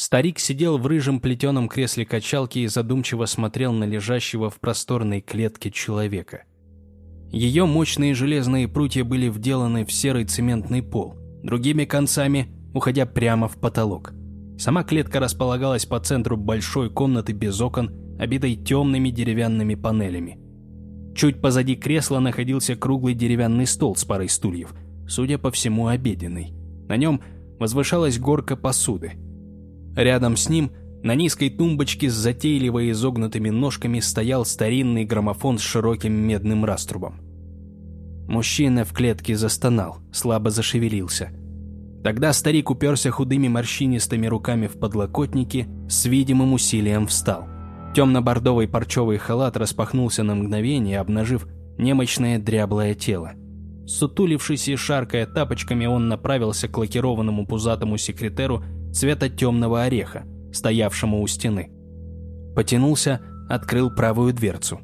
Старик сидел в рыжем плетеном кресле качалки и задумчиво смотрел на лежащего в просторной клетке человека. Ее мощные железные прутья были вделаны в серый цементный пол, другими концами уходя прямо в потолок. Сама клетка располагалась по центру большой комнаты без окон, обитой темными деревянными панелями. Чуть позади кресла находился круглый деревянный стол с парой стульев, судя по всему, обеденный. На нем возвышалась горка посуды – Рядом с ним, на низкой тумбочке с затейливо изогнутыми ножками, стоял старинный граммофон с широким медным раструбом. Мужчина в клетке застонал, слабо зашевелился. Тогда старик уперся худыми морщинистыми руками в подлокотники, с видимым усилием встал. Темно-бордовый парчевый халат распахнулся на мгновение, обнажив немощное дряблое тело. Сутулившись и шаркая тапочками, он направился к лакированному пузатому секретеру цвета темного ореха, стоявшему у стены. Потянулся, открыл правую дверцу.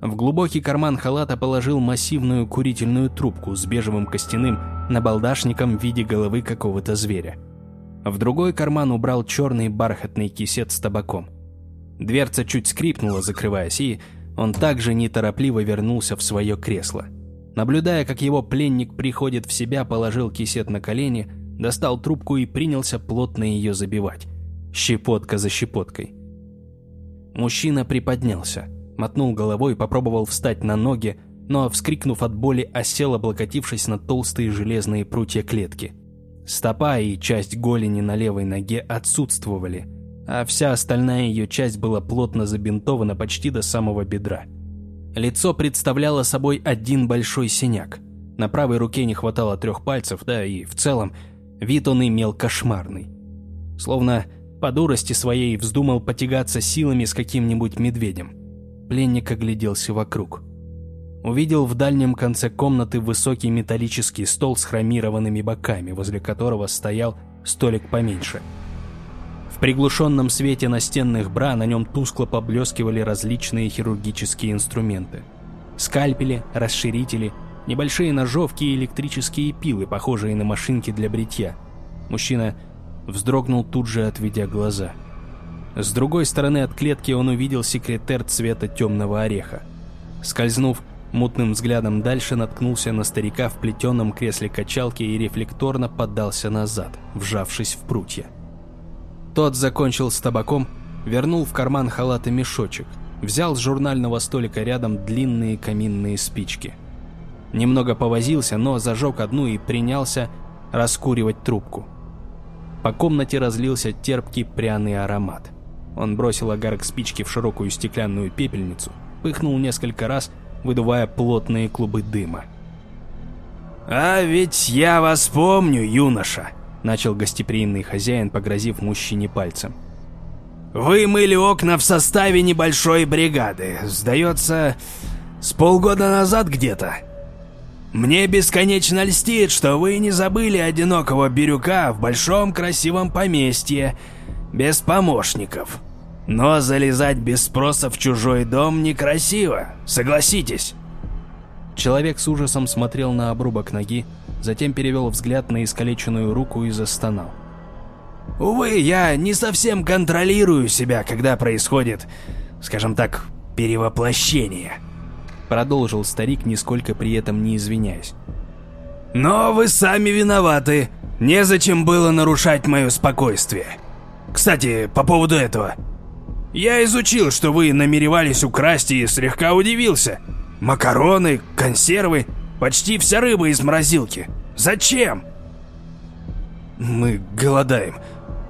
В глубокий карман халата положил массивную курительную трубку с бежевым костяным набалдашником в виде головы какого-то зверя. В другой карман убрал черный бархатный кисет с табаком. Дверца чуть скрипнула, закрываясь, и он также неторопливо вернулся в свое кресло. Наблюдая, как его пленник приходит в себя, положил кисет на колени, достал трубку и принялся плотно ее забивать. Щепотка за щепоткой. Мужчина приподнялся, мотнул головой и попробовал встать на ноги, но, вскрикнув от боли, осел, облокотившись на толстые железные прутья клетки. Стопа и часть голени на левой ноге отсутствовали, а вся остальная ее часть была плотно забинтована почти до самого бедра. Лицо представляло собой один большой синяк. На правой руке не хватало трех пальцев, да и в целом Вид он имел кошмарный. Словно по дурости своей вздумал потягаться силами с каким-нибудь медведем. Пленник огляделся вокруг. Увидел в дальнем конце комнаты высокий металлический стол с хромированными боками, возле которого стоял столик поменьше. В приглушенном свете настенных бра на нем тускло поблескивали различные хирургические инструменты. Скальпели, расширители – Небольшие ножовки и электрические пилы, похожие на машинки для бритья. Мужчина вздрогнул тут же, отведя глаза. С другой стороны от клетки он увидел секретер цвета темного ореха. Скользнув мутным взглядом дальше, наткнулся на старика в плетеном кресле качалки и рефлекторно поддался назад, вжавшись в прутья. Тот закончил с табаком, вернул в карман халата мешочек, взял с журнального столика рядом длинные каминные спички – Немного повозился, но зажег одну и принялся раскуривать трубку. По комнате разлился терпкий пряный аромат. Он бросил огарок спички в широкую стеклянную пепельницу, пыхнул несколько раз, выдувая плотные клубы дыма. «А ведь я вас помню, юноша!» — начал гостеприимный хозяин, погрозив мужчине пальцем. «Вы мыли окна в составе небольшой бригады. Сдается, с полгода назад где-то. Мне бесконечно льстит, что вы не забыли одинокого бирюка в большом красивом поместье, без помощников. Но залезать без спроса в чужой дом некрасиво, согласитесь. Человек с ужасом смотрел на обрубок ноги, затем перевел взгляд на искалеченную руку и застонал. Увы, я не совсем контролирую себя, когда происходит, скажем так, перевоплощение. Продолжил старик, нисколько при этом не извиняясь. «Но вы сами виноваты. Незачем было нарушать мое спокойствие. Кстати, по поводу этого. Я изучил, что вы намеревались украсть и слегка удивился. Макароны, консервы, почти вся рыба из морозилки. Зачем?» «Мы голодаем.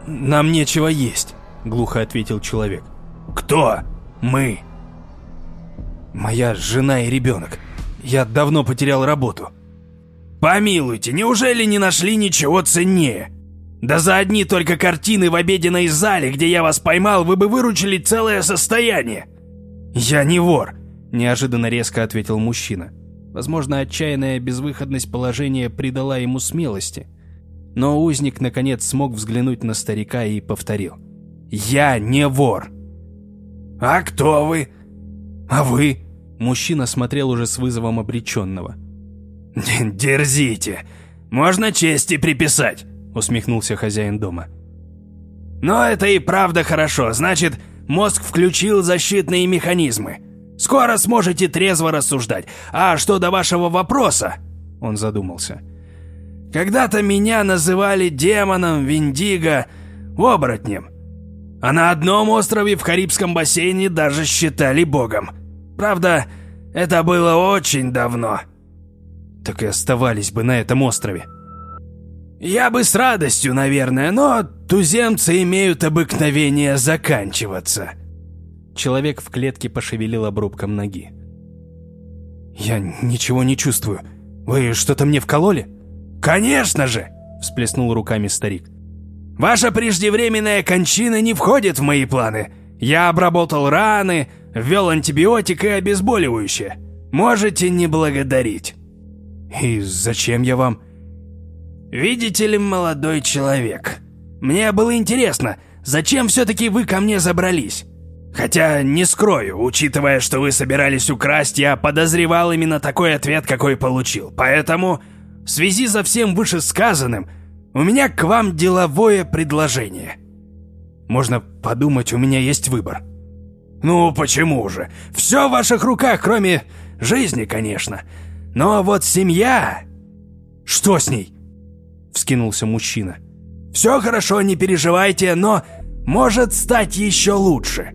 Нам нечего есть», — глухо ответил человек. «Кто? Мы?» Моя жена и ребенок. Я давно потерял работу. Помилуйте, неужели не нашли ничего ценнее? Да за одни только картины в обеденной зале, где я вас поймал, вы бы выручили целое состояние. Я не вор, неожиданно резко ответил мужчина. Возможно, отчаянная безвыходность положения придала ему смелости. Но узник наконец смог взглянуть на старика и повторил. «Я не вор!» «А кто вы?» «А вы?» Мужчина смотрел уже с вызовом обреченного. «Дерзите! Можно чести приписать!» Усмехнулся хозяин дома. Но это и правда хорошо, значит, мозг включил защитные механизмы. Скоро сможете трезво рассуждать. А что до вашего вопроса?» Он задумался. «Когда-то меня называли демоном, виндиго, оборотнем. А на одном острове в Карибском бассейне даже считали богом. Правда, это было очень давно». «Так и оставались бы на этом острове», «Я бы с радостью, наверное, но туземцы имеют обыкновение заканчиваться». Человек в клетке пошевелил обрубком ноги. «Я ничего не чувствую. Вы что-то мне вкололи?» «Конечно же!» – всплеснул руками старик. «Ваша преждевременная кончина не входит в мои планы. Я обработал раны, ввел антибиотик и обезболивающее. Можете не благодарить». «И зачем я вам?» «Видите ли, молодой человек, мне было интересно, зачем все-таки вы ко мне забрались? Хотя, не скрою, учитывая, что вы собирались украсть, я подозревал именно такой ответ, какой получил. Поэтому, в связи со всем вышесказанным, у меня к вам деловое предложение. Можно подумать, у меня есть выбор. Ну, почему же? Все в ваших руках, кроме жизни, конечно. Но вот семья... Что с ней? вскинулся мужчина. «Все хорошо, не переживайте, но может стать еще лучше.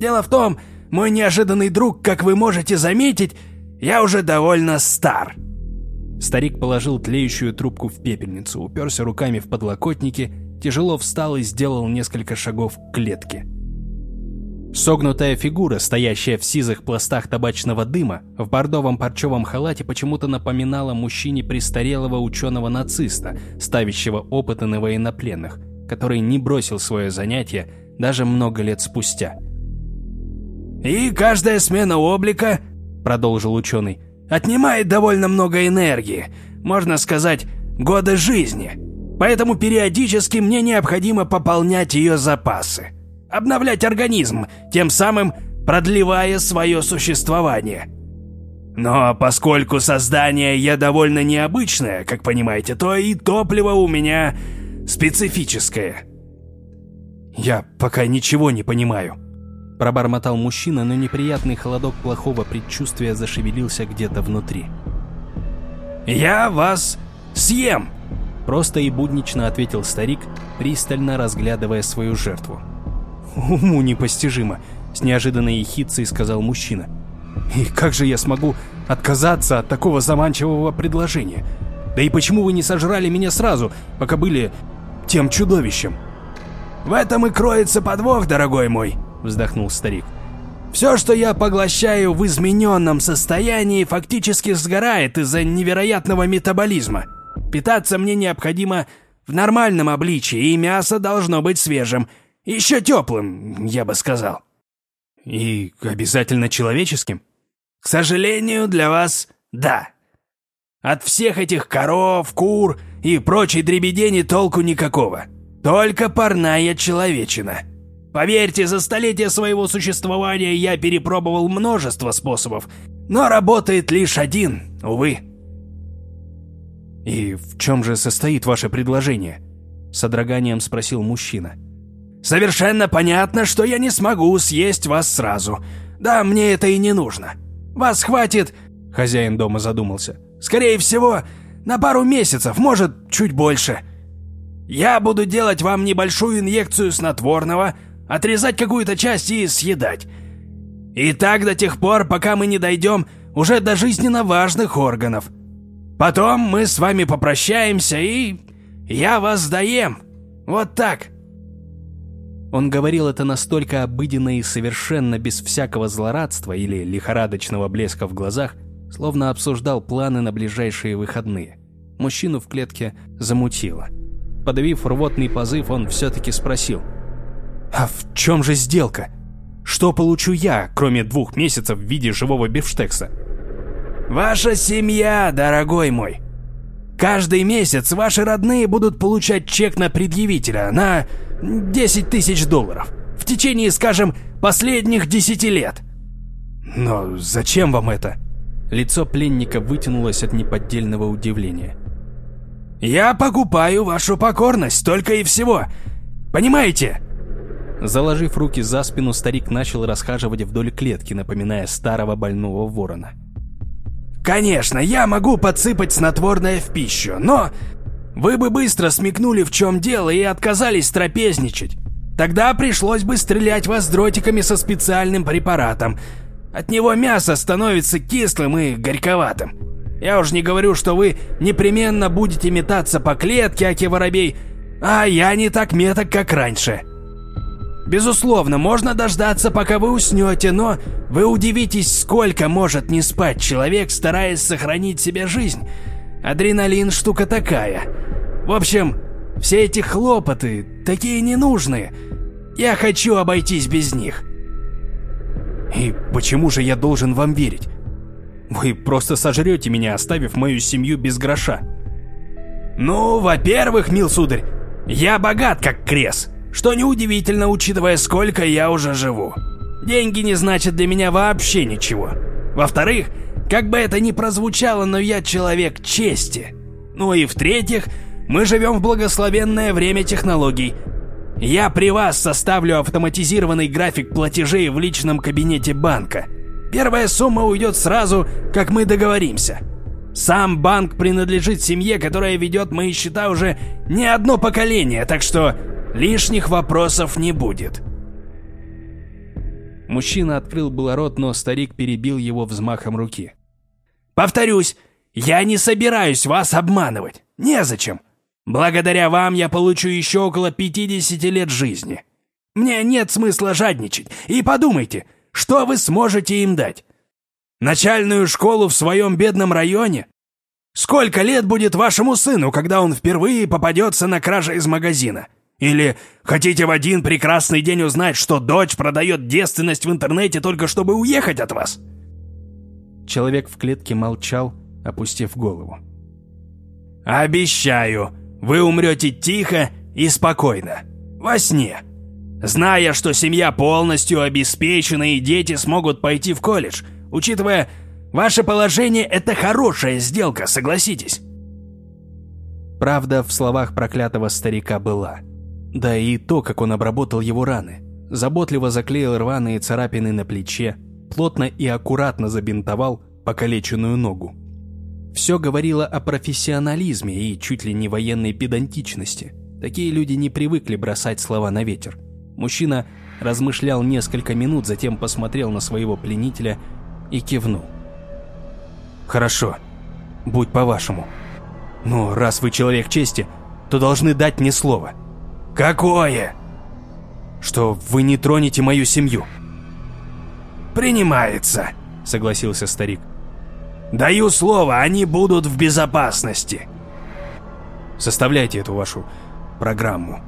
Дело в том, мой неожиданный друг, как вы можете заметить, я уже довольно стар». Старик положил тлеющую трубку в пепельницу, уперся руками в подлокотники, тяжело встал и сделал несколько шагов к клетке. Согнутая фигура, стоящая в сизых пластах табачного дыма, в бордовом парчевом халате почему-то напоминала мужчине престарелого ученого-нациста, ставящего опыты на военнопленных, который не бросил свое занятие даже много лет спустя. «И каждая смена облика, — продолжил ученый, — отнимает довольно много энергии, можно сказать, годы жизни, поэтому периодически мне необходимо пополнять ее запасы обновлять организм, тем самым продлевая свое существование. Но поскольку создание я довольно необычное, как понимаете, то и топливо у меня специфическое. «Я пока ничего не понимаю», – пробормотал мужчина, но неприятный холодок плохого предчувствия зашевелился где-то внутри. «Я вас съем!» – просто и буднично ответил старик, пристально разглядывая свою жертву. «Уму непостижимо», — с неожиданной ехидцей сказал мужчина. «И как же я смогу отказаться от такого заманчивого предложения? Да и почему вы не сожрали меня сразу, пока были тем чудовищем?» «В этом и кроется подвох, дорогой мой», — вздохнул старик. «Все, что я поглощаю в измененном состоянии, фактически сгорает из-за невероятного метаболизма. Питаться мне необходимо в нормальном обличии, и мясо должно быть свежим, еще теплым, я бы сказал. И обязательно человеческим? К сожалению, для вас – да. От всех этих коров, кур и прочей дребедени толку никакого. Только парная человечина. Поверьте, за столетия своего существования я перепробовал множество способов, но работает лишь один, увы. «И в чем же состоит ваше предложение?» – с содроганием спросил мужчина. Совершенно понятно, что я не смогу съесть вас сразу. Да, мне это и не нужно. Вас хватит...» Хозяин дома задумался. «Скорее всего, на пару месяцев, может, чуть больше. Я буду делать вам небольшую инъекцию снотворного, отрезать какую-то часть и съедать. И так до тех пор, пока мы не дойдем уже до жизненно важных органов. Потом мы с вами попрощаемся и... я вас доем. Вот так». Он говорил это настолько обыденно и совершенно без всякого злорадства или лихорадочного блеска в глазах, словно обсуждал планы на ближайшие выходные. Мужчину в клетке замутило. Подавив рвотный позыв, он все-таки спросил. «А в чем же сделка? Что получу я, кроме двух месяцев в виде живого бифштекса?» «Ваша семья, дорогой мой. Каждый месяц ваши родные будут получать чек на предъявителя на 10 тысяч долларов. В течение, скажем, последних 10 лет. Но зачем вам это? Лицо пленника вытянулось от неподдельного удивления. Я покупаю вашу покорность, только и всего. Понимаете? Заложив руки за спину, старик начал расхаживать вдоль клетки, напоминая старого больного ворона. «Конечно, я могу подсыпать снотворное в пищу, но вы бы быстро смекнули, в чем дело, и отказались трапезничать. Тогда пришлось бы стрелять вас дротиками со специальным препаратом. От него мясо становится кислым и горьковатым. Я уж не говорю, что вы непременно будете метаться по клетке, аки воробей, а я не так меток, как раньше. Безусловно, можно дождаться, пока вы уснете, но вы удивитесь, сколько может не спать человек, стараясь сохранить себе жизнь. Адреналин штука такая. В общем, все эти хлопоты такие ненужные. Я хочу обойтись без них. И почему же я должен вам верить? Вы просто сожрете меня, оставив мою семью без гроша. Ну, во-первых, мил сударь, я богат как крес. Что неудивительно, учитывая, сколько я уже живу. Деньги не значат для меня вообще ничего. Во-вторых, как бы это ни прозвучало, но я человек чести. Ну и в-третьих, мы живем в благословенное время технологий. Я при вас составлю автоматизированный график платежей в личном кабинете банка. Первая сумма уйдет сразу, как мы договоримся. Сам банк принадлежит семье, которая ведет мои счета уже не одно поколение, так что Лишних вопросов не будет. Мужчина открыл было рот, но старик перебил его взмахом руки. «Повторюсь, я не собираюсь вас обманывать. Незачем. Благодаря вам я получу еще около 50 лет жизни. Мне нет смысла жадничать. И подумайте, что вы сможете им дать? Начальную школу в своем бедном районе? Сколько лет будет вашему сыну, когда он впервые попадется на краже из магазина? Или хотите в один прекрасный день узнать, что дочь продает девственность в интернете только чтобы уехать от вас?» Человек в клетке молчал, опустив голову. «Обещаю, вы умрете тихо и спокойно, во сне, зная, что семья полностью обеспечена и дети смогут пойти в колледж, учитывая ваше положение, это хорошая сделка, согласитесь». Правда в словах проклятого старика была – да и то, как он обработал его раны. Заботливо заклеил рваные царапины на плече, плотно и аккуратно забинтовал покалеченную ногу. Все говорило о профессионализме и чуть ли не военной педантичности. Такие люди не привыкли бросать слова на ветер. Мужчина размышлял несколько минут, затем посмотрел на своего пленителя и кивнул. «Хорошо, будь по-вашему. Но раз вы человек чести, то должны дать мне слово». «Какое?» «Что вы не тронете мою семью». «Принимается», — согласился старик. «Даю слово, они будут в безопасности». «Составляйте эту вашу программу».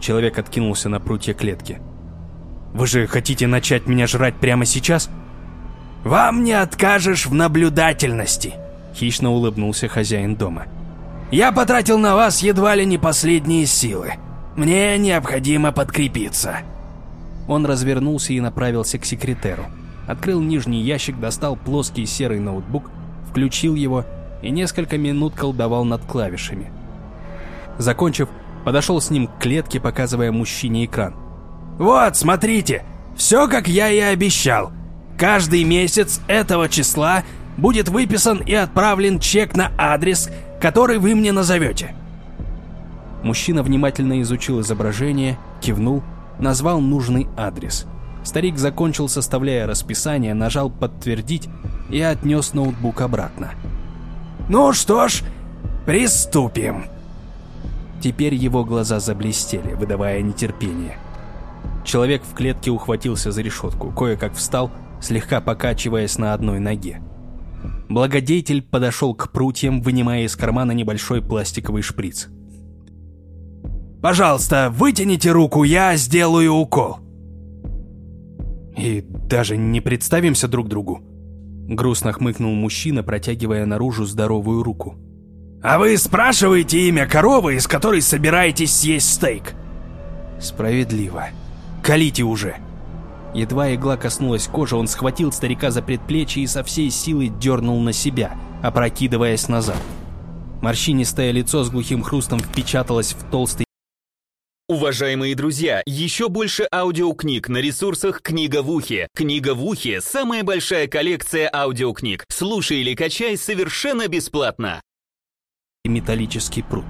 Человек откинулся на прутья клетки. «Вы же хотите начать меня жрать прямо сейчас?» «Вам не откажешь в наблюдательности», — хищно улыбнулся хозяин дома. Я потратил на вас едва ли не последние силы. Мне необходимо подкрепиться». Он развернулся и направился к секретеру. Открыл нижний ящик, достал плоский серый ноутбук, включил его и несколько минут колдовал над клавишами. Закончив, подошел с ним к клетке, показывая мужчине экран. «Вот, смотрите, все как я и обещал. Каждый месяц этого числа будет выписан и отправлен чек на адрес, который вы мне назовете». Мужчина внимательно изучил изображение, кивнул, назвал нужный адрес. Старик закончил, составляя расписание, нажал «Подтвердить» и отнес ноутбук обратно. «Ну что ж, приступим». Теперь его глаза заблестели, выдавая нетерпение. Человек в клетке ухватился за решетку, кое-как встал, слегка покачиваясь на одной ноге. Благодетель подошел к прутьям, вынимая из кармана небольшой пластиковый шприц. «Пожалуйста, вытяните руку, я сделаю укол». «И даже не представимся друг другу?» Грустно хмыкнул мужчина, протягивая наружу здоровую руку. «А вы спрашиваете имя коровы, из которой собираетесь съесть стейк?» «Справедливо. Колите уже!» Едва игла коснулась кожи, он схватил старика за предплечье и со всей силы дернул на себя, опрокидываясь назад. Морщинистое лицо с глухим хрустом впечаталось в толстый Уважаемые друзья, еще больше аудиокниг на ресурсах «Книга в ухе». «Книга в ухе» — самая большая коллекция аудиокниг. Слушай или качай совершенно бесплатно. Металлический пруд.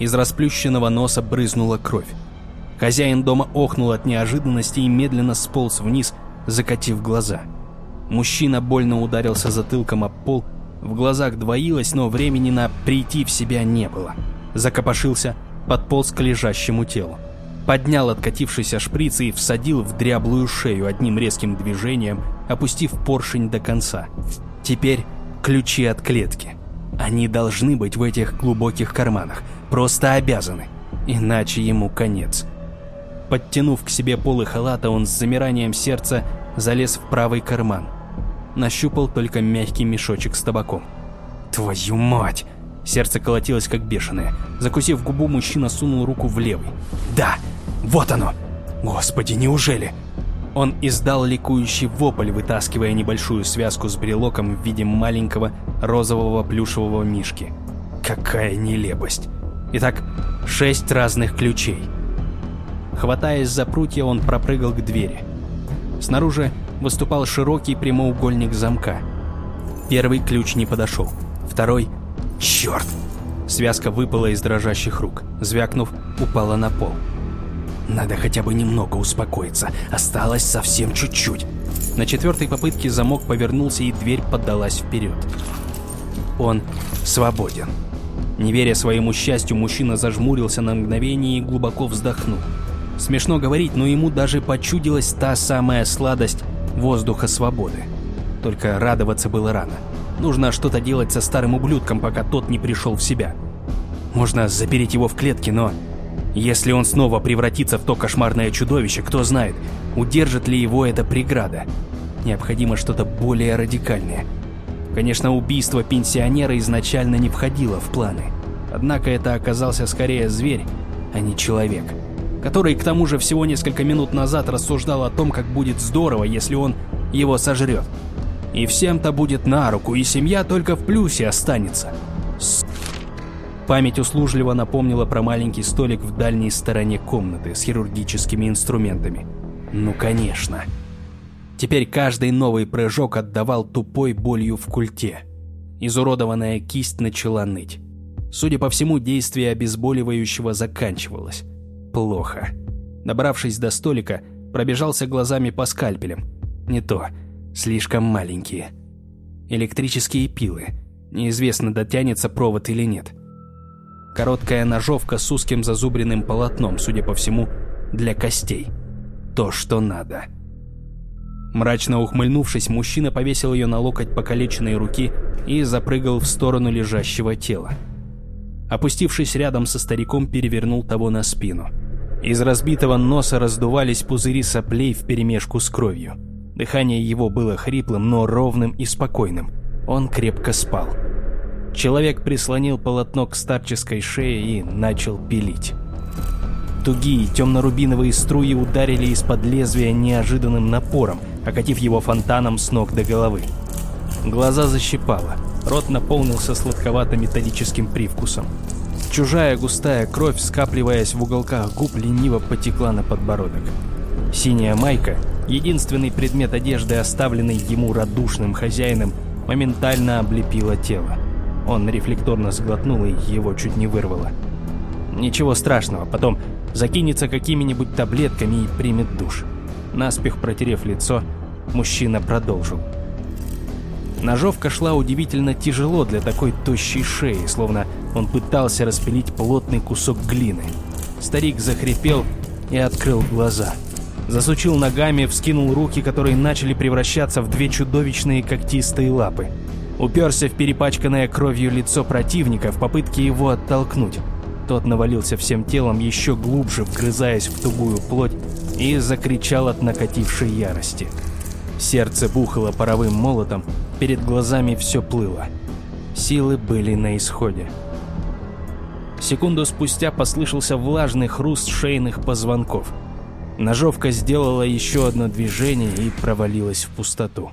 Из расплющенного носа брызнула кровь. Хозяин дома охнул от неожиданности и медленно сполз вниз, закатив глаза. Мужчина больно ударился затылком об пол, в глазах двоилось, но времени на прийти в себя не было. Закопошился, подполз к лежащему телу. Поднял откатившийся шприц и всадил в дряблую шею одним резким движением, опустив поршень до конца. Теперь ключи от клетки. Они должны быть в этих глубоких карманах. Просто обязаны. Иначе ему конец. Подтянув к себе полы халата, он с замиранием сердца залез в правый карман. Нащупал только мягкий мешочек с табаком. «Твою мать!» Сердце колотилось как бешеное. Закусив губу, мужчина сунул руку в левый. «Да! Вот оно! Господи, неужели?» Он издал ликующий вопль, вытаскивая небольшую связку с брелоком в виде маленького розового плюшевого мишки. Какая нелепость! Итак, шесть разных ключей. Хватаясь за прутья, он пропрыгал к двери. Снаружи выступал широкий прямоугольник замка. Первый ключ не подошел. Второй Черт! Связка выпала из дрожащих рук. Звякнув, упала на пол. Надо хотя бы немного успокоиться. Осталось совсем чуть-чуть. На четвертой попытке замок повернулся и дверь поддалась вперед. Он свободен. Не веря своему счастью, мужчина зажмурился на мгновение и глубоко вздохнул. Смешно говорить, но ему даже почудилась та самая сладость воздуха свободы. Только радоваться было рано. Нужно что-то делать со старым ублюдком, пока тот не пришел в себя. Можно запереть его в клетке, но... Если он снова превратится в то кошмарное чудовище, кто знает, удержит ли его эта преграда. Необходимо что-то более радикальное. Конечно, убийство пенсионера изначально не входило в планы. Однако это оказался скорее зверь, а не человек. Который, к тому же, всего несколько минут назад рассуждал о том, как будет здорово, если он его сожрет. И всем-то будет на руку, и семья только в плюсе останется. С... Память услужливо напомнила про маленький столик в дальней стороне комнаты с хирургическими инструментами. Ну, конечно. Теперь каждый новый прыжок отдавал тупой болью в культе. Изуродованная кисть начала ныть. Судя по всему, действие обезболивающего заканчивалось. Плохо. Добравшись до столика, пробежался глазами по скальпелям. Не то слишком маленькие. Электрические пилы. Неизвестно, дотянется провод или нет. Короткая ножовка с узким зазубренным полотном, судя по всему, для костей. То, что надо. Мрачно ухмыльнувшись, мужчина повесил ее на локоть покалеченной руки и запрыгал в сторону лежащего тела. Опустившись рядом со стариком, перевернул того на спину. Из разбитого носа раздувались пузыри соплей вперемешку с кровью. Дыхание его было хриплым, но ровным и спокойным. Он крепко спал. Человек прислонил полотно к старческой шее и начал пилить. Тугие темно-рубиновые струи ударили из-под лезвия неожиданным напором, окатив его фонтаном с ног до головы. Глаза защипало, рот наполнился сладковато-металлическим привкусом. Чужая густая кровь, скапливаясь в уголках губ, лениво потекла на подбородок. Синяя майка, единственный предмет одежды, оставленный ему радушным хозяином, моментально облепила тело. Он рефлекторно сглотнул и его чуть не вырвало. Ничего страшного, потом закинется какими-нибудь таблетками и примет душ. Наспех протерев лицо, мужчина продолжил. Ножовка шла удивительно тяжело для такой тощей шеи, словно он пытался распилить плотный кусок глины. Старик захрипел и открыл глаза – засучил ногами, вскинул руки, которые начали превращаться в две чудовищные когтистые лапы. Уперся в перепачканное кровью лицо противника в попытке его оттолкнуть. Тот навалился всем телом, еще глубже вгрызаясь в тугую плоть, и закричал от накатившей ярости. Сердце бухало паровым молотом, перед глазами все плыло. Силы были на исходе. Секунду спустя послышался влажный хруст шейных позвонков – Ножовка сделала еще одно движение и провалилась в пустоту.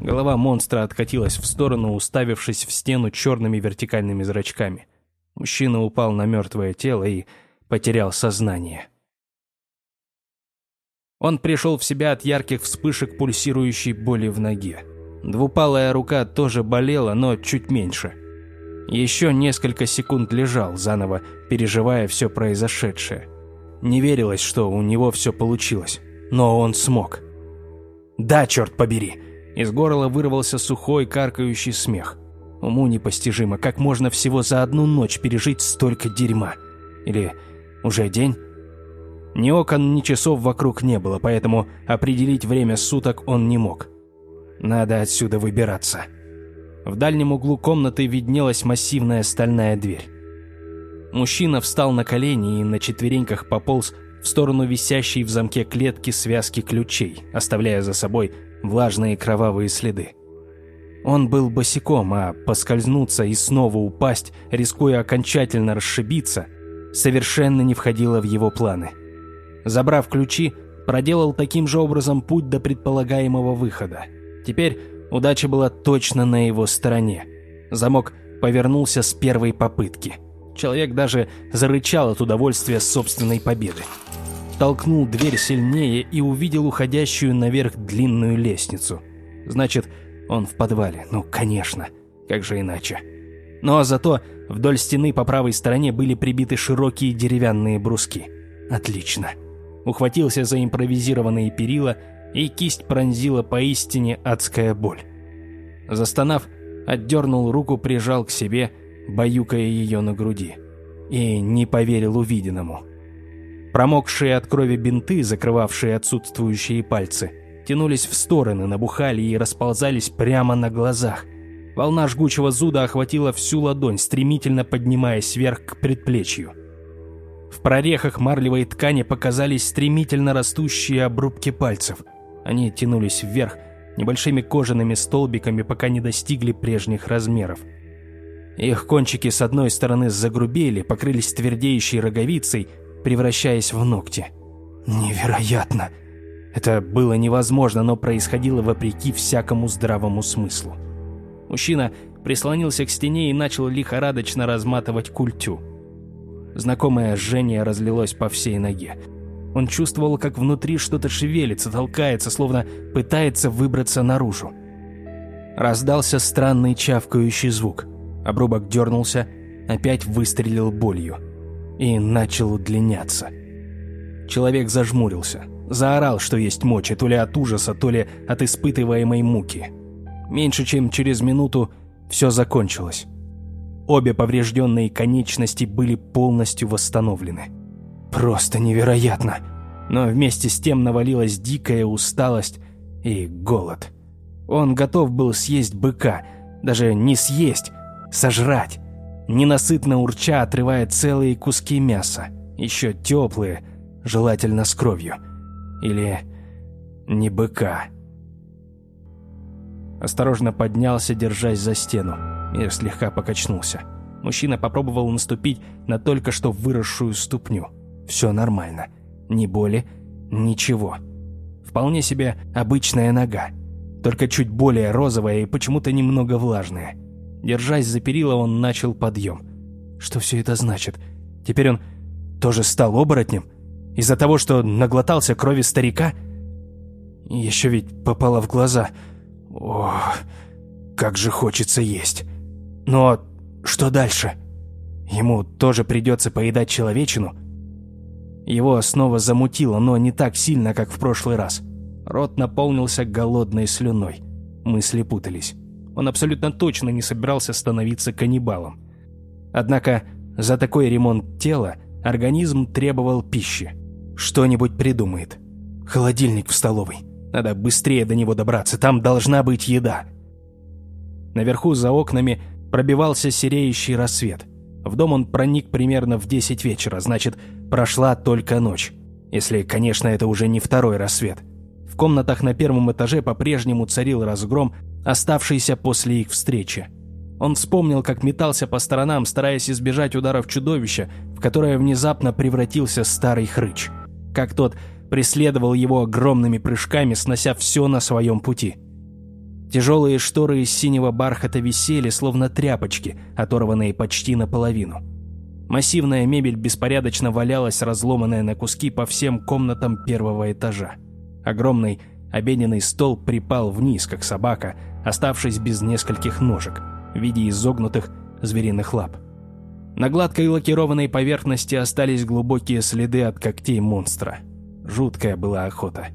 Голова монстра откатилась в сторону, уставившись в стену черными вертикальными зрачками. Мужчина упал на мертвое тело и потерял сознание. Он пришел в себя от ярких вспышек пульсирующей боли в ноге. Двупалая рука тоже болела, но чуть меньше. Еще несколько секунд лежал, заново переживая все произошедшее. Не верилось, что у него все получилось. Но он смог. «Да, черт побери!» Из горла вырвался сухой, каркающий смех. Уму непостижимо, как можно всего за одну ночь пережить столько дерьма. Или уже день? Ни окон, ни часов вокруг не было, поэтому определить время суток он не мог. Надо отсюда выбираться. В дальнем углу комнаты виднелась массивная стальная дверь. Мужчина встал на колени и на четвереньках пополз в сторону висящей в замке клетки связки ключей, оставляя за собой влажные кровавые следы. Он был босиком, а поскользнуться и снова упасть, рискуя окончательно расшибиться, совершенно не входило в его планы. Забрав ключи, проделал таким же образом путь до предполагаемого выхода. Теперь удача была точно на его стороне. Замок повернулся с первой попытки. Человек даже зарычал от удовольствия собственной победы. Толкнул дверь сильнее и увидел уходящую наверх длинную лестницу. Значит, он в подвале. Ну, конечно. Как же иначе? Но зато вдоль стены по правой стороне были прибиты широкие деревянные бруски. Отлично. Ухватился за импровизированные перила, и кисть пронзила поистине адская боль. Застонав, отдернул руку, прижал к себе, баюкая ее на груди. И не поверил увиденному. Промокшие от крови бинты, закрывавшие отсутствующие пальцы – тянулись в стороны, набухали и расползались прямо на глазах. Волна жгучего зуда охватила всю ладонь, стремительно поднимаясь вверх к предплечью. В прорехах марлевой ткани показались стремительно растущие обрубки пальцев. Они тянулись вверх небольшими кожаными столбиками, пока не достигли прежних размеров. Их кончики с одной стороны загрубели, покрылись твердеющей роговицей, превращаясь в ногти. «Невероятно!» Это было невозможно, но происходило вопреки всякому здравому смыслу. Мужчина прислонился к стене и начал лихорадочно разматывать культю. Знакомое жжение разлилось по всей ноге. Он чувствовал, как внутри что-то шевелится, толкается, словно пытается выбраться наружу. Раздался странный чавкающий звук. Обрубок дернулся, опять выстрелил болью. И начал удлиняться. Человек зажмурился заорал, что есть мочи, то ли от ужаса, то ли от испытываемой муки. Меньше чем через минуту все закончилось. Обе поврежденные конечности были полностью восстановлены. Просто невероятно. Но вместе с тем навалилась дикая усталость и голод. Он готов был съесть быка, даже не съесть, сожрать. Ненасытно урча отрывая целые куски мяса, еще теплые, желательно с кровью. Или не быка. Осторожно поднялся, держась за стену. Мир слегка покачнулся. Мужчина попробовал наступить на только что выросшую ступню. Все нормально. Ни боли, ничего. Вполне себе обычная нога. Только чуть более розовая и почему-то немного влажная. Держась за перила, он начал подъем. Что все это значит? Теперь он тоже стал оборотнем? Из-за того, что наглотался крови старика? Еще ведь попало в глаза. О, как же хочется есть. Но что дальше? Ему тоже придется поедать человечину? Его снова замутило, но не так сильно, как в прошлый раз. Рот наполнился голодной слюной. Мысли путались. Он абсолютно точно не собирался становиться каннибалом. Однако за такой ремонт тела организм требовал пищи. Что-нибудь придумает. Холодильник в столовой. Надо быстрее до него добраться, там должна быть еда. Наверху за окнами пробивался сереющий рассвет. В дом он проник примерно в 10 вечера, значит, прошла только ночь. Если, конечно, это уже не второй рассвет. В комнатах на первом этаже по-прежнему царил разгром, оставшийся после их встречи. Он вспомнил, как метался по сторонам, стараясь избежать ударов чудовища, в которое внезапно превратился старый хрыч как тот преследовал его огромными прыжками, снося все на своем пути. Тяжелые шторы из синего бархата висели, словно тряпочки, оторванные почти наполовину. Массивная мебель беспорядочно валялась, разломанная на куски по всем комнатам первого этажа. Огромный обеденный стол припал вниз, как собака, оставшись без нескольких ножек, в виде изогнутых звериных лап. На гладкой лакированной поверхности остались глубокие следы от когтей монстра. Жуткая была охота.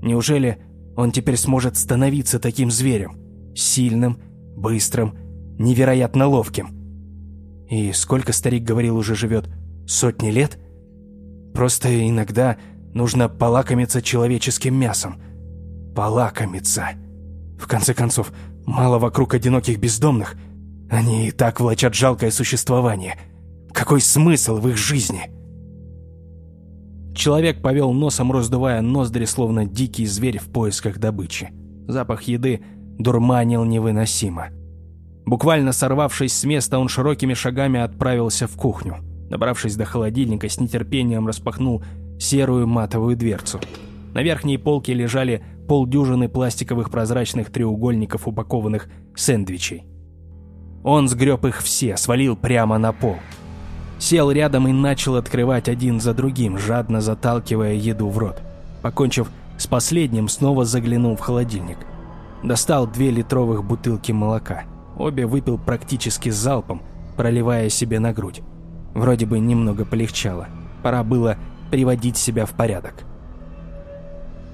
Неужели он теперь сможет становиться таким зверем? Сильным, быстрым, невероятно ловким. И сколько старик говорил уже живет? Сотни лет? Просто иногда нужно полакомиться человеческим мясом. Полакомиться. В конце концов, мало вокруг одиноких бездомных. Они и так влачат жалкое существование. Какой смысл в их жизни? Человек повел носом, раздувая ноздри, словно дикий зверь в поисках добычи. Запах еды дурманил невыносимо. Буквально сорвавшись с места, он широкими шагами отправился в кухню. Добравшись до холодильника, с нетерпением распахнул серую матовую дверцу. На верхней полке лежали полдюжины пластиковых прозрачных треугольников, упакованных сэндвичей. Он сгреб их все, свалил прямо на пол. Сел рядом и начал открывать один за другим, жадно заталкивая еду в рот. Покончив с последним, снова заглянул в холодильник. Достал две литровых бутылки молока. Обе выпил практически залпом, проливая себе на грудь. Вроде бы немного полегчало. Пора было приводить себя в порядок.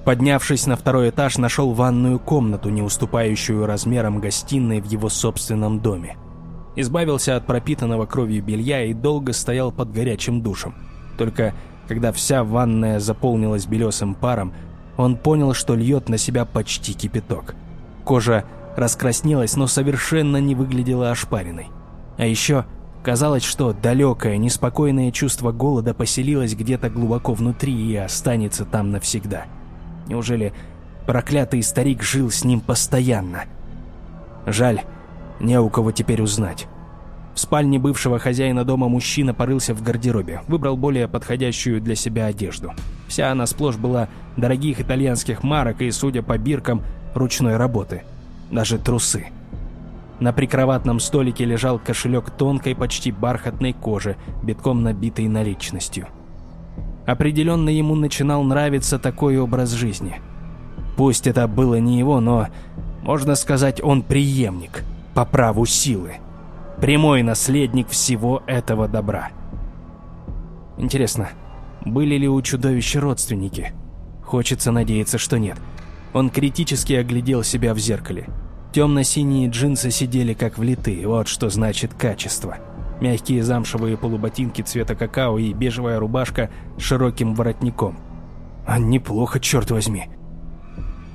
Поднявшись на второй этаж, нашел ванную комнату, не уступающую размерам гостиной в его собственном доме. Избавился от пропитанного кровью белья и долго стоял под горячим душем. Только когда вся ванная заполнилась белесым паром, он понял, что льет на себя почти кипяток. Кожа раскраснелась, но совершенно не выглядела ошпаренной. А еще казалось, что далекое, неспокойное чувство голода поселилось где-то глубоко внутри и останется там навсегда. Неужели проклятый старик жил с ним постоянно? Жаль, не у кого теперь узнать. В спальне бывшего хозяина дома мужчина порылся в гардеробе, выбрал более подходящую для себя одежду. Вся она сплошь была дорогих итальянских марок и, судя по биркам, ручной работы. Даже трусы. На прикроватном столике лежал кошелек тонкой, почти бархатной кожи, битком набитый наличностью. Определенно ему начинал нравиться такой образ жизни. Пусть это было не его, но, можно сказать, он преемник, по праву силы. Прямой наследник всего этого добра. Интересно, были ли у чудовища родственники? Хочется надеяться, что нет. Он критически оглядел себя в зеркале. Темно-синие джинсы сидели как влитые, вот что значит качество. Мягкие замшевые полуботинки цвета какао и бежевая рубашка с широким воротником. А неплохо, черт возьми.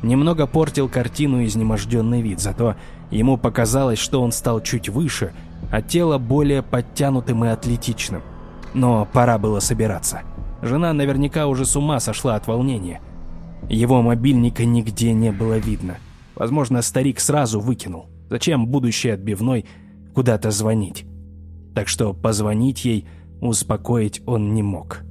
Немного портил картину изнеможденный вид, зато ему показалось, что он стал чуть выше, а тело более подтянутым и атлетичным. Но пора было собираться. Жена наверняка уже с ума сошла от волнения. Его мобильника нигде не было видно. Возможно, старик сразу выкинул. Зачем будущий отбивной куда-то звонить? Так что позвонить ей, успокоить он не мог.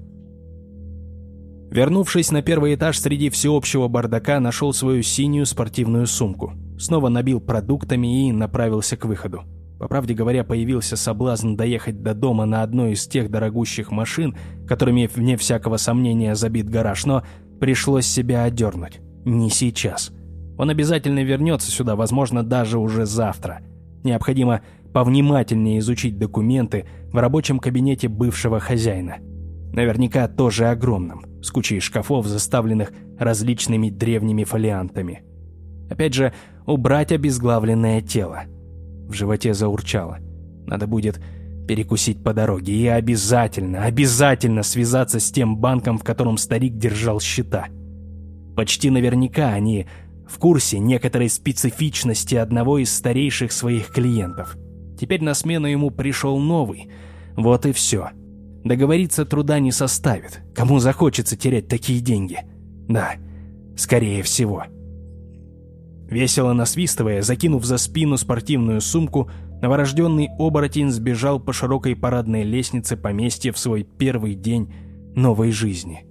Вернувшись на первый этаж среди всеобщего бардака, нашел свою синюю спортивную сумку. Снова набил продуктами и направился к выходу. По правде говоря, появился соблазн доехать до дома на одной из тех дорогущих машин, которыми, вне всякого сомнения, забит гараж, но пришлось себя одернуть. Не сейчас. Он обязательно вернется сюда, возможно, даже уже завтра. Необходимо повнимательнее изучить документы в рабочем кабинете бывшего хозяина. Наверняка тоже огромным, с кучей шкафов, заставленных различными древними фолиантами. Опять же, убрать обезглавленное тело. В животе заурчало. Надо будет перекусить по дороге и обязательно, обязательно связаться с тем банком, в котором старик держал счета. Почти наверняка они в курсе некоторой специфичности одного из старейших своих клиентов. Теперь на смену ему пришел новый. Вот и все. Договориться труда не составит. Кому захочется терять такие деньги? Да, скорее всего. Весело насвистывая, закинув за спину спортивную сумку, новорожденный оборотень сбежал по широкой парадной лестнице поместья в свой первый день новой жизни.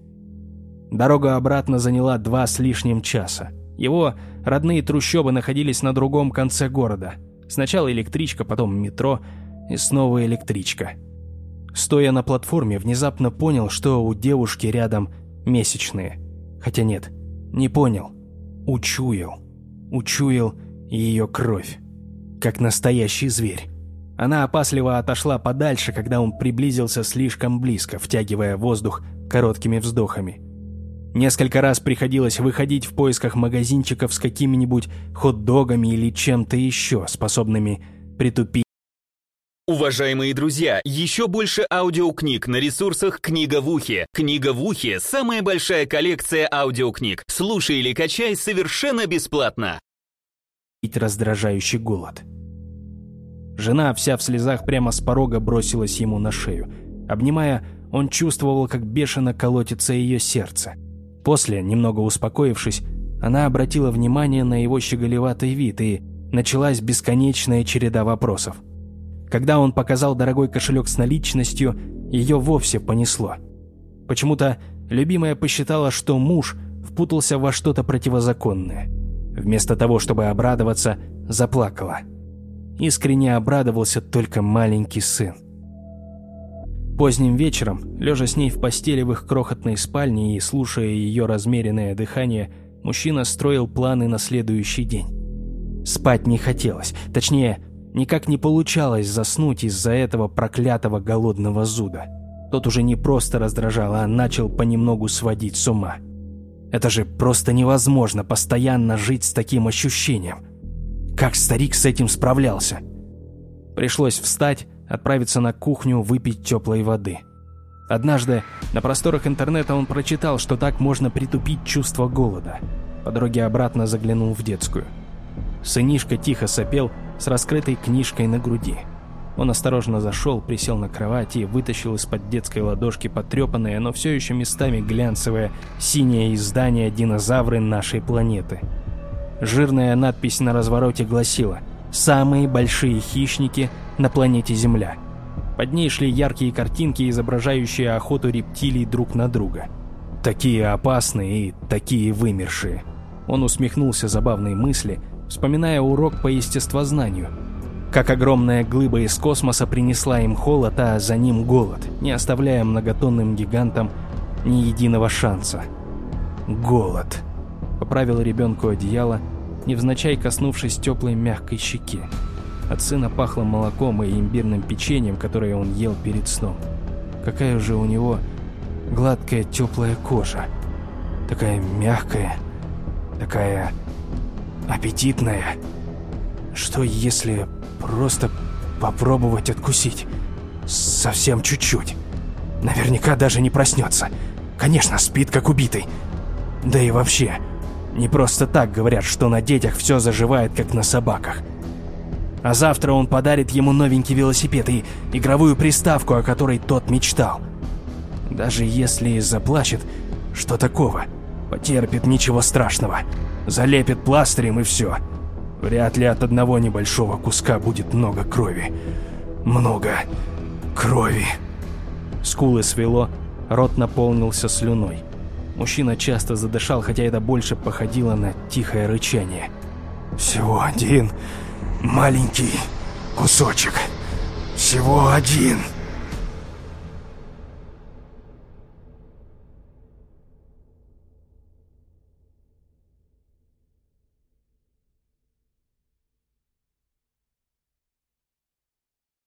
Дорога обратно заняла два с лишним часа. Его родные трущобы находились на другом конце города. Сначала электричка, потом метро и снова электричка. Стоя на платформе, внезапно понял, что у девушки рядом месячные. Хотя нет, не понял. Учуял. Учуял ее кровь. Как настоящий зверь. Она опасливо отошла подальше, когда он приблизился слишком близко, втягивая воздух короткими вздохами. Несколько раз приходилось выходить в поисках магазинчиков с какими-нибудь хот-догами или чем-то еще, способными притупить Уважаемые друзья, еще больше аудиокниг на ресурсах «Книга в ухе». «Книга в ухе» — самая большая коллекция аудиокниг. Слушай или качай совершенно бесплатно. раздражающий голод. Жена вся в слезах прямо с порога бросилась ему на шею. Обнимая, он чувствовал, как бешено колотится ее сердце. После, немного успокоившись, она обратила внимание на его щеголеватый вид, и началась бесконечная череда вопросов. Когда он показал дорогой кошелек с наличностью, ее вовсе понесло. Почему-то любимая посчитала, что муж впутался во что-то противозаконное. Вместо того, чтобы обрадоваться, заплакала. Искренне обрадовался только маленький сын. Поздним вечером, лежа с ней в постели в их крохотной спальне и слушая ее размеренное дыхание, мужчина строил планы на следующий день. Спать не хотелось, точнее, Никак не получалось заснуть из-за этого проклятого голодного зуда. Тот уже не просто раздражал, а начал понемногу сводить с ума. Это же просто невозможно постоянно жить с таким ощущением. Как старик с этим справлялся? Пришлось встать, отправиться на кухню, выпить теплой воды. Однажды на просторах интернета он прочитал, что так можно притупить чувство голода. По дороге обратно заглянул в детскую. Сынишка тихо сопел, с раскрытой книжкой на груди. Он осторожно зашел, присел на кровать и вытащил из-под детской ладошки потрепанное, но все еще местами глянцевое синее издание «Динозавры нашей планеты». Жирная надпись на развороте гласила «Самые большие хищники на планете Земля». Под ней шли яркие картинки, изображающие охоту рептилий друг на друга. Такие опасные и такие вымершие. Он усмехнулся забавной мысли, вспоминая урок по естествознанию. Как огромная глыба из космоса принесла им холод, а за ним голод, не оставляя многотонным гигантам ни единого шанса. Голод. Поправил ребенку одеяло, невзначай коснувшись теплой мягкой щеки. От сына пахло молоком и имбирным печеньем, которое он ел перед сном. Какая же у него гладкая теплая кожа. Такая мягкая, такая аппетитная. Что если просто попробовать откусить? Совсем чуть-чуть. Наверняка даже не проснется. Конечно, спит как убитый. Да и вообще, не просто так говорят, что на детях все заживает, как на собаках. А завтра он подарит ему новенький велосипед и игровую приставку, о которой тот мечтал. Даже если заплачет, что такого? Потерпит ничего страшного. Залепит пластырем и все. Вряд ли от одного небольшого куска будет много крови. Много крови. Скулы свело, рот наполнился слюной. Мужчина часто задышал, хотя это больше походило на тихое рычание. «Всего один маленький кусочек. Всего один».